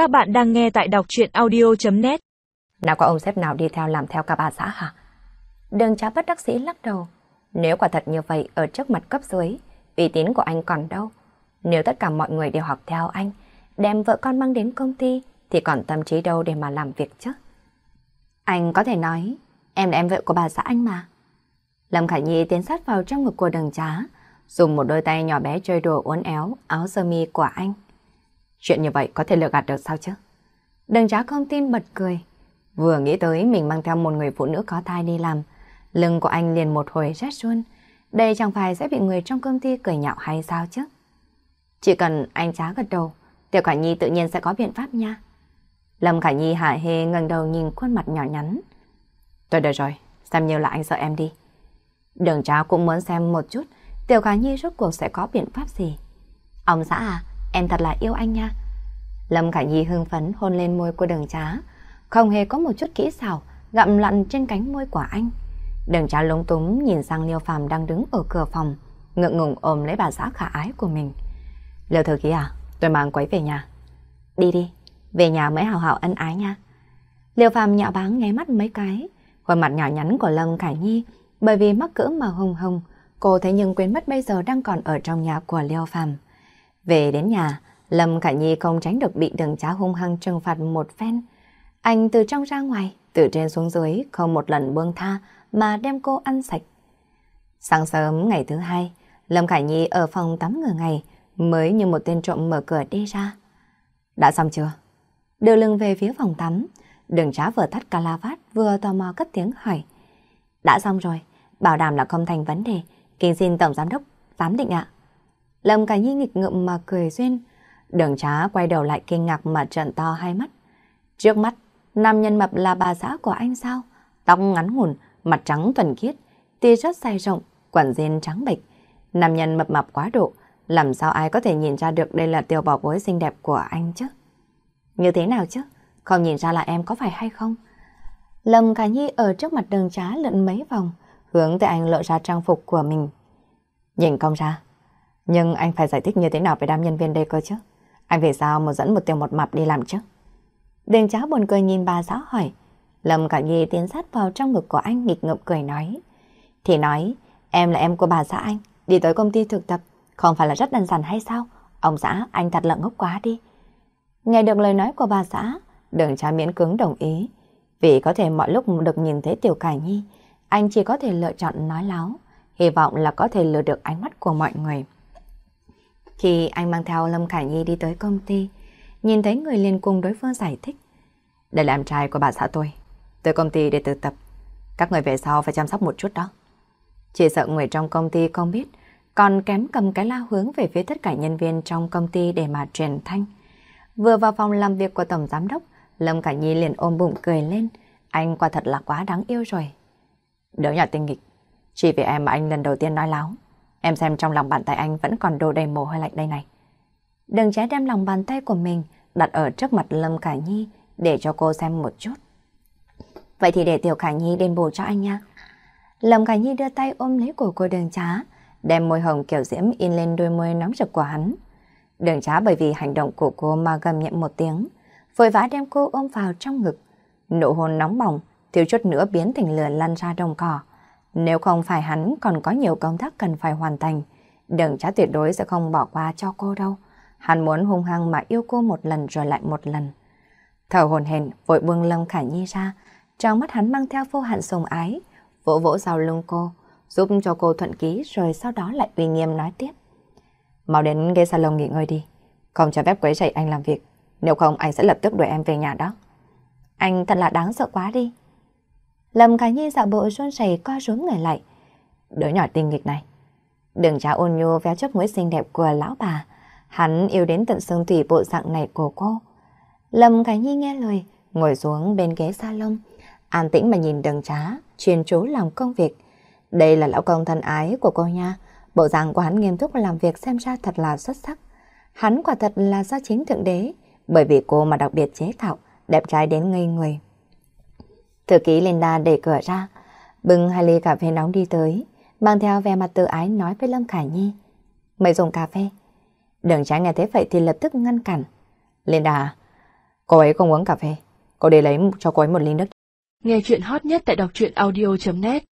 Các bạn đang nghe tại đọc chuyện audio.net Nào có ông sếp nào đi theo làm theo cả bà xã hả? Đường trá bất đắc sĩ lắc đầu. Nếu quả thật như vậy ở trước mặt cấp dưới, uy tín của anh còn đâu. Nếu tất cả mọi người đều học theo anh, đem vợ con mang đến công ty, thì còn tâm trí đâu để mà làm việc chứ? Anh có thể nói, em là em vợ của bà xã anh mà. Lâm Khải Nhi tiến sát vào trong ngực của đường trá, dùng một đôi tay nhỏ bé chơi đùa uốn éo áo sơ mi của anh. Chuyện như vậy có thể lừa gạt được sao chứ? Đường trá không tin bật cười. Vừa nghĩ tới mình mang theo một người phụ nữ có thai đi làm, lưng của anh liền một hồi rét run. Đây chẳng phải sẽ bị người trong công ty cười nhạo hay sao chứ? Chỉ cần anh trá gật đầu, Tiểu Khả Nhi tự nhiên sẽ có biện pháp nha. Lâm Khả Nhi hạ hề ngẩng đầu nhìn khuôn mặt nhỏ nhắn. Tôi được rồi, xem như là anh sợ em đi. Đường trá cũng muốn xem một chút Tiểu Khả Nhi rốt cuộc sẽ có biện pháp gì. Ông xã à, em thật là yêu anh nha. Lâm Khả Nhi hưng phấn hôn lên môi của đường trá, không hề có một chút kỹ xảo, gặm lặn trên cánh môi của anh. Đường trá lúng túng nhìn sang Liêu Phàm đang đứng ở cửa phòng, ngượng ngùng ôm lấy bà xã khả ái của mình. Liêu thư ký à, tôi mang quấy về nhà. Đi đi, về nhà mới hào hào ân ái nha. Liêu Phàm nhạo báng nghe mắt mấy cái, khuôn mặt nhỏ nhắn của Lâm Khả Nhi bởi vì mắc cỡ mà hồng hồng, cô thấy nhưng quên mất bây giờ đang còn ở trong nhà của Liêu Phàm. Về đến nhà, Lâm Khả Nhi không tránh được bị đường trá hung hăng trừng phạt một phen. Anh từ trong ra ngoài, từ trên xuống dưới, không một lần buông tha mà đem cô ăn sạch. Sáng sớm ngày thứ hai, Lâm Khả Nhi ở phòng tắm ngửa ngày, mới như một tên trộm mở cửa đi ra. Đã xong chưa? Đưa lưng về phía phòng tắm, đường trá vừa thắt calavat vừa tò mò cất tiếng hỏi. Đã xong rồi, bảo đảm là không thành vấn đề, kính xin Tổng Giám Đốc giám định ạ. Lâm Khả Nhi nghịch ngợm mà cười duyên, đường trá quay đầu lại kinh ngạc mà trợn to hai mắt. Trước mắt, nam nhân mập là bà xã của anh sao? Tóc ngắn ngủn, mặt trắng thuần khiết, tia rất dài rộng, quần jean trắng bệch. Nam nhân mập mập quá độ, làm sao ai có thể nhìn ra được đây là tiểu bảo bối xinh đẹp của anh chứ? Như thế nào chứ? Không nhìn ra là em có phải hay không? Lâm Khả Nhi ở trước mặt đường trá lượn mấy vòng, hướng tới anh lộ ra trang phục của mình. Nhìn không ra, nhưng anh phải giải thích như thế nào với đám nhân viên đây cơ chứ? Anh về sao mà dẫn một tiêu một mập đi làm chứ? Đường cháu buồn cười nhìn bà giáo hỏi. Lâm cả Nhi tiến sát vào trong ngực của anh nghịch ngợm cười nói. Thì nói, em là em của bà xã anh, đi tới công ty thực tập, không phải là rất đơn giản hay sao? Ông xã, anh thật là ngốc quá đi. Nghe được lời nói của bà xã, đường cháu miễn cứng đồng ý. Vì có thể mọi lúc được nhìn thấy Tiểu Cải Nhi, anh chỉ có thể lựa chọn nói láo, hy vọng là có thể lừa được ánh mắt của mọi người. Khi anh mang theo Lâm Khải Nhi đi tới công ty, nhìn thấy người liền cùng đối phương giải thích. Đây là em trai của bà xã tôi, tới công ty để tự tập. Các người về sau phải chăm sóc một chút đó. Chỉ sợ người trong công ty không biết, còn kém cầm cái la hướng về phía tất cả nhân viên trong công ty để mà truyền thanh. Vừa vào phòng làm việc của Tổng Giám Đốc, Lâm Khải Nhi liền ôm bụng cười lên. Anh quả thật là quá đáng yêu rồi. Đỡ nhỏ tinh nghịch. Chỉ vì em mà anh lần đầu tiên nói láo. Em xem trong lòng bàn tay anh vẫn còn đồ đầy mồ hôi lạnh đây này. Đừng trái đem lòng bàn tay của mình đặt ở trước mặt Lâm Khải Nhi để cho cô xem một chút. Vậy thì để Tiểu Khải Nhi đền bù cho anh nha. Lâm Khải Nhi đưa tay ôm lấy cổ cô đường trá, đem môi hồng kiểu diễm in lên đôi môi nóng rực của hắn. Đường trá bởi vì hành động của cô mà gầm nhẹ một tiếng, vội vã đem cô ôm vào trong ngực. Nụ hôn nóng bỏng, thiếu chút nữa biến thành lửa lăn ra đồng cỏ. Nếu không phải hắn còn có nhiều công tác cần phải hoàn thành, đường trá tuyệt đối sẽ không bỏ qua cho cô đâu. Hắn muốn hung hăng mà yêu cô một lần rồi lại một lần. Thở hồn hển vội buông Lâm Khả Nhi ra, trong mắt hắn mang theo vô hạn sùng ái, vỗ vỗ sau lưng cô, giúp cho cô thuận ký rồi sau đó lại uy nghiêm nói tiếp. Mau đến ghế salon nghỉ ngơi đi, không cho phép quấy rầy anh làm việc, nếu không anh sẽ lập tức đuổi em về nhà đó. Anh thật là đáng sợ quá đi. Lâm Khả Nhi dạo bộ run rẩy co rúm người lại. Đứa nhỏ tinh nghịch này. Đừng trả ôn nhu véo chấp mũi xinh đẹp của lão bà. Hắn yêu đến tận xương thủy bộ dạng này của cô. Lâm Khả Nhi nghe lời, ngồi xuống bên ghế salon, an tĩnh mà nhìn đường trá, chuyên chú làm công việc. Đây là lão công thân ái của cô nha. Bộ dạng của hắn nghiêm túc làm việc xem ra thật là xuất sắc. Hắn quả thật là do chính thượng đế, bởi vì cô mà đặc biệt chế tạo, đẹp trai đến ngây người. Thư ký Linda đẩy cửa ra, bưng hai ly cà phê nóng đi tới, mang theo vẻ mặt tự ái nói với Lâm Khải Nhi. mời dùng cà phê. Đường trái nghe thế vậy thì lập tức ngăn cản. Linda, Cô ấy không uống cà phê. Cô để lấy cho cô ấy một ly nước. Nghe chuyện hot nhất tại đọc truyện audio.net